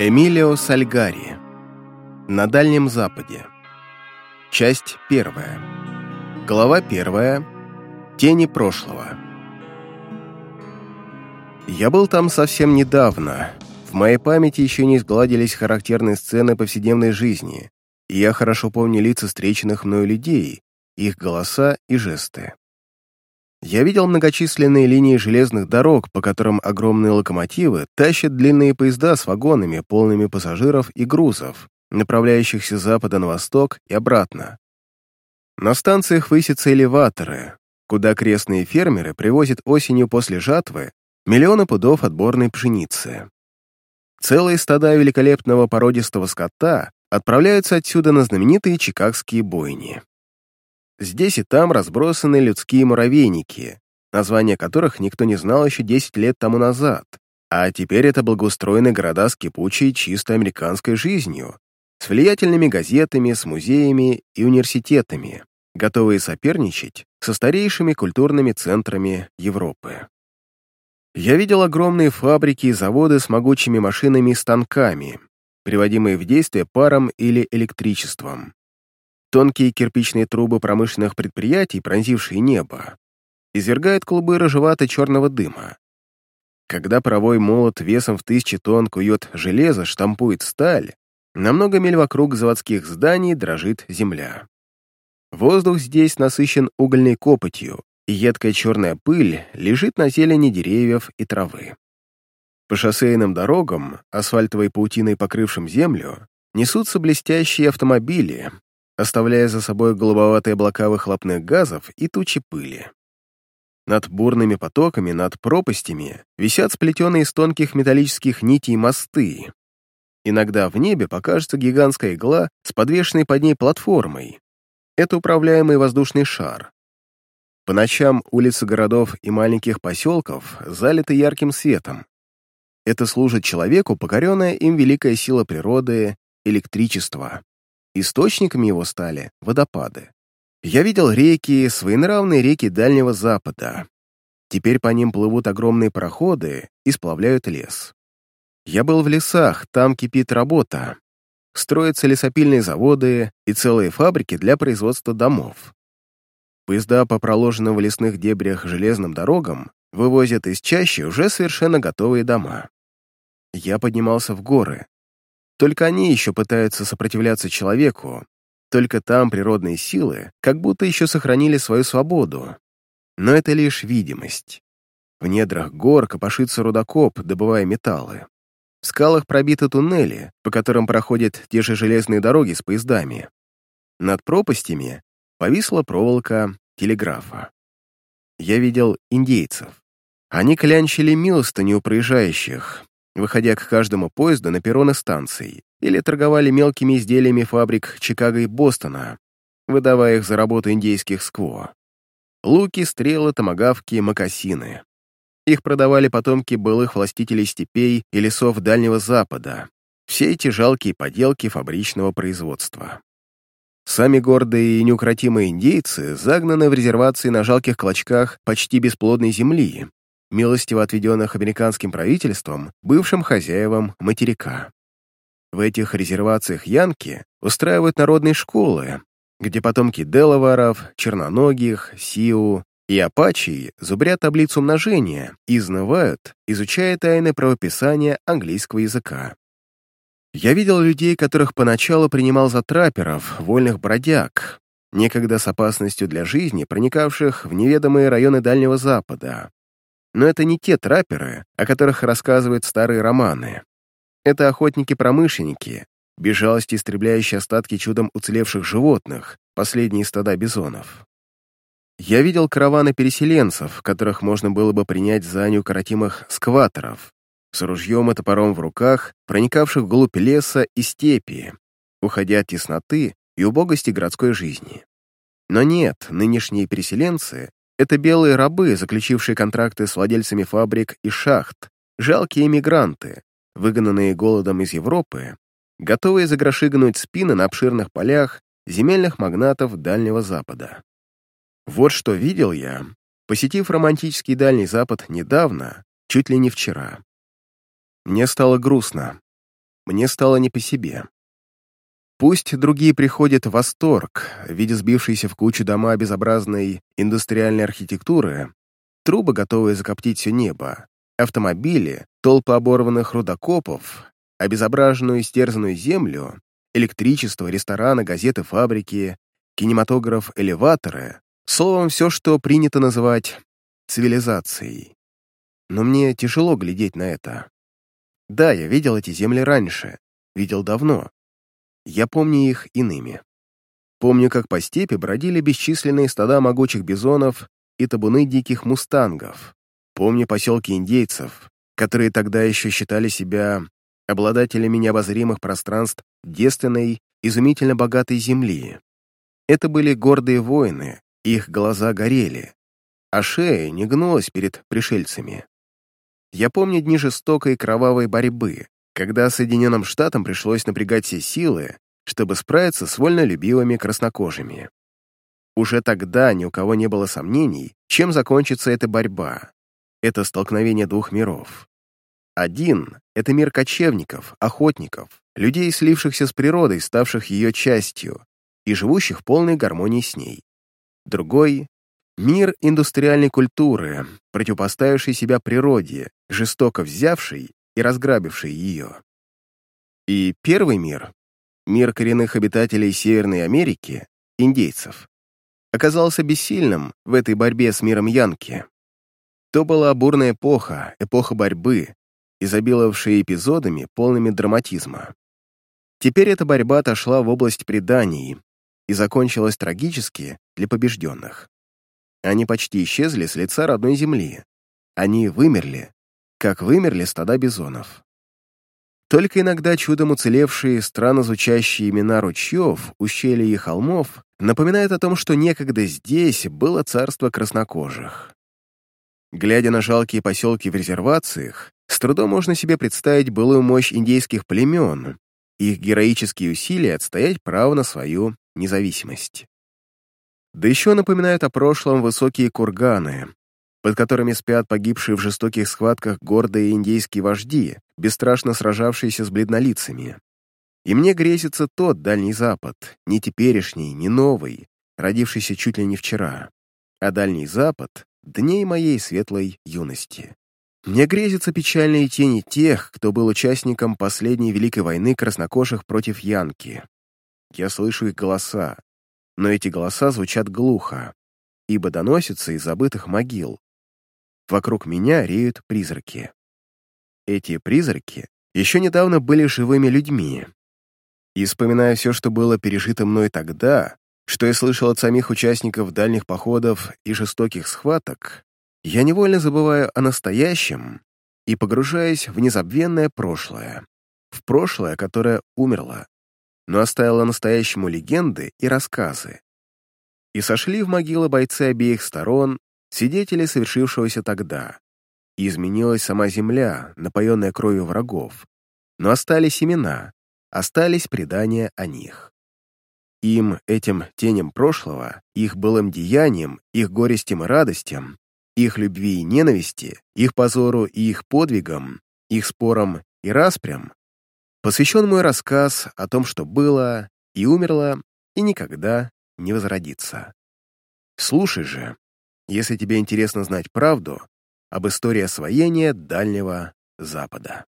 Эмилио Сальгари. На Дальнем Западе. Часть первая. Глава первая. Тени прошлого. Я был там совсем недавно. В моей памяти еще не сгладились характерные сцены повседневной жизни, и я хорошо помню лица встреченных мною людей, их голоса и жесты. Я видел многочисленные линии железных дорог, по которым огромные локомотивы тащат длинные поезда с вагонами, полными пассажиров и грузов, направляющихся с запада на восток и обратно. На станциях высятся элеваторы, куда крестные фермеры привозят осенью после жатвы миллионы пудов отборной пшеницы. Целые стада великолепного породистого скота отправляются отсюда на знаменитые чикагские бойни. Здесь и там разбросаны людские муравейники, названия которых никто не знал еще 10 лет тому назад, а теперь это благоустроенные города с кипучей, чисто американской жизнью, с влиятельными газетами, с музеями и университетами, готовые соперничать со старейшими культурными центрами Европы. Я видел огромные фабрики и заводы с могучими машинами и станками, приводимые в действие паром или электричеством тонкие кирпичные трубы промышленных предприятий, пронзившие небо, извергают клубы рыжевато-черного дыма. Когда паровой молот весом в тысячи тонн кует железо, штампует сталь, на много миль вокруг заводских зданий дрожит земля. Воздух здесь насыщен угольной копотью, и едкая черная пыль лежит на зелени деревьев и травы. По шоссейным дорогам, асфальтовой паутиной покрывшим землю, несутся блестящие автомобили, оставляя за собой голубоватые облака выхлопных газов и тучи пыли. Над бурными потоками, над пропастями висят сплетенные из тонких металлических нитей мосты. Иногда в небе покажется гигантская игла с подвешенной под ней платформой. Это управляемый воздушный шар. По ночам улицы городов и маленьких поселков залиты ярким светом. Это служит человеку покоренная им великая сила природы — электричество. Источниками его стали водопады. Я видел реки, своенравные реки Дальнего Запада. Теперь по ним плывут огромные пароходы и сплавляют лес. Я был в лесах, там кипит работа. Строятся лесопильные заводы и целые фабрики для производства домов. Поезда по проложенным в лесных дебрях железным дорогам вывозят из чащи уже совершенно готовые дома. Я поднимался в горы, только они еще пытаются сопротивляться человеку, только там природные силы как будто еще сохранили свою свободу. Но это лишь видимость. В недрах гор копошится рудокоп, добывая металлы. В скалах пробиты туннели, по которым проходят те же железные дороги с поездами. Над пропастями повисла проволока телеграфа. Я видел индейцев. Они клянчили милостыню проезжающих, выходя к каждому поезду на перроны станций, или торговали мелкими изделиями фабрик Чикаго и Бостона, выдавая их за работу индейских скво. Луки, стрелы, томагавки, мокасины. Их продавали потомки былых властителей степей и лесов Дальнего Запада. Все эти жалкие поделки фабричного производства. Сами гордые и неукротимые индейцы загнаны в резервации на жалких клочках почти бесплодной земли, милостиво отведенных американским правительством бывшим хозяевам материка. В этих резервациях Янки устраивают народные школы, где потомки Делаваров, Черноногих, Сиу и Апачи зубрят таблицу умножения и изнывают, изучая тайны правописания английского языка. Я видел людей, которых поначалу принимал за трапперов, вольных бродяг, некогда с опасностью для жизни, проникавших в неведомые районы Дальнего Запада. Но это не те трапперы, о которых рассказывают старые романы. Это охотники-промышленники, без жалости истребляющие остатки чудом уцелевших животных, последние стада бизонов. Я видел караваны переселенцев, которых можно было бы принять за неукоротимых скваторов, с ружьем и топором в руках, проникавших вглубь леса и степи, уходя от тесноты и убогости городской жизни. Но нет, нынешние переселенцы это белые рабы, заключившие контракты с владельцами фабрик и шахт, жалкие эмигранты, выгнанные голодом из Европы, готовые за гроши гнуть спины на обширных полях земельных магнатов Дальнего Запада. Вот что видел я, посетив романтический Дальний Запад недавно, чуть ли не вчера. Мне стало грустно. Мне стало не по себе. Пусть другие приходят в восторг, видя сбившиеся в кучу дома безобразной индустриальной архитектуры, трубы, готовые закоптить все небо, автомобили, толпы оборванных рудокопов, обезображенную истерзанную землю, электричество, рестораны, газеты, фабрики, кинематограф, элеваторы, словом, все, что принято называть цивилизацией. Но мне тяжело глядеть на это. Да, я видел эти земли раньше, видел давно. Я помню их иными. Помню, как по степи бродили бесчисленные стада могучих бизонов и табуны диких мустангов. Помню поселки индейцев, которые тогда еще считали себя обладателями необозримых пространств девственной, изумительно богатой земли. Это были гордые воины, их глаза горели, а шея не гнулась перед пришельцами. Я помню дни жестокой кровавой борьбы, когда Соединенным Штатам пришлось напрягать все силы, чтобы справиться с вольнолюбивыми краснокожими. Уже тогда ни у кого не было сомнений, чем закончится эта борьба. Это столкновение двух миров. Один — это мир кочевников, охотников, людей, слившихся с природой, ставших ее частью, и живущих в полной гармонии с ней. Другой — мир индустриальной культуры, противопоставивший себя природе, жестоко взявший и разграбивший ее. И первый мир, мир коренных обитателей Северной Америки, индейцев, оказался бессильным в этой борьбе с миром Янки. То была бурная эпоха, эпоха борьбы, изобиловавшая эпизодами, полными драматизма. Теперь эта борьба отошла в область преданий и закончилась трагически для побежденных. Они почти исчезли с лица родной земли. Они вымерли, как вымерли стада бизонов. Только иногда чудом уцелевшие, странно звучащие имена ручьев, ущелья и холмов напоминают о том, что некогда здесь было царство краснокожих. Глядя на жалкие поселки в резервациях, с трудом можно себе представить былую мощь индейских племен, их героические усилия отстоять право на свою независимость. Да еще напоминают о прошлом высокие курганы, под которыми спят погибшие в жестоких схватках гордые индейские вожди, бесстрашно сражавшиеся с бледнолицами. И мне грезится тот Дальний Запад, не теперешний, не новый, родившийся чуть ли не вчера, а Дальний Запад — дней моей светлой юности. Мне грезятся печальные тени тех, кто был участником последней Великой войны краснокожих против Янки. Я слышу их голоса, но эти голоса звучат глухо, ибо доносятся из забытых могил, Вокруг меня реют призраки. Эти призраки еще недавно были живыми людьми. И вспоминая все, что было пережито мной тогда, что я слышал от самих участников дальних походов и жестоких схваток, я невольно забываю о настоящем и погружаюсь в незабвенное прошлое. В прошлое, которое умерло, но оставило настоящему легенды и рассказы. И сошли в могилы бойцы обеих сторон свидетели совершившегося тогда. И изменилась сама земля, напоенная кровью врагов. Но остались имена, остались предания о них. Им, этим теням прошлого, их былым деяниям, их горестям и радостям, их любви и ненависти, их позору и их подвигам, их спорам и распрям, посвящен мой рассказ о том, что было и умерло, и никогда не возродится. Слушай же, если тебе интересно знать правду об истории освоения Дальнего Запада.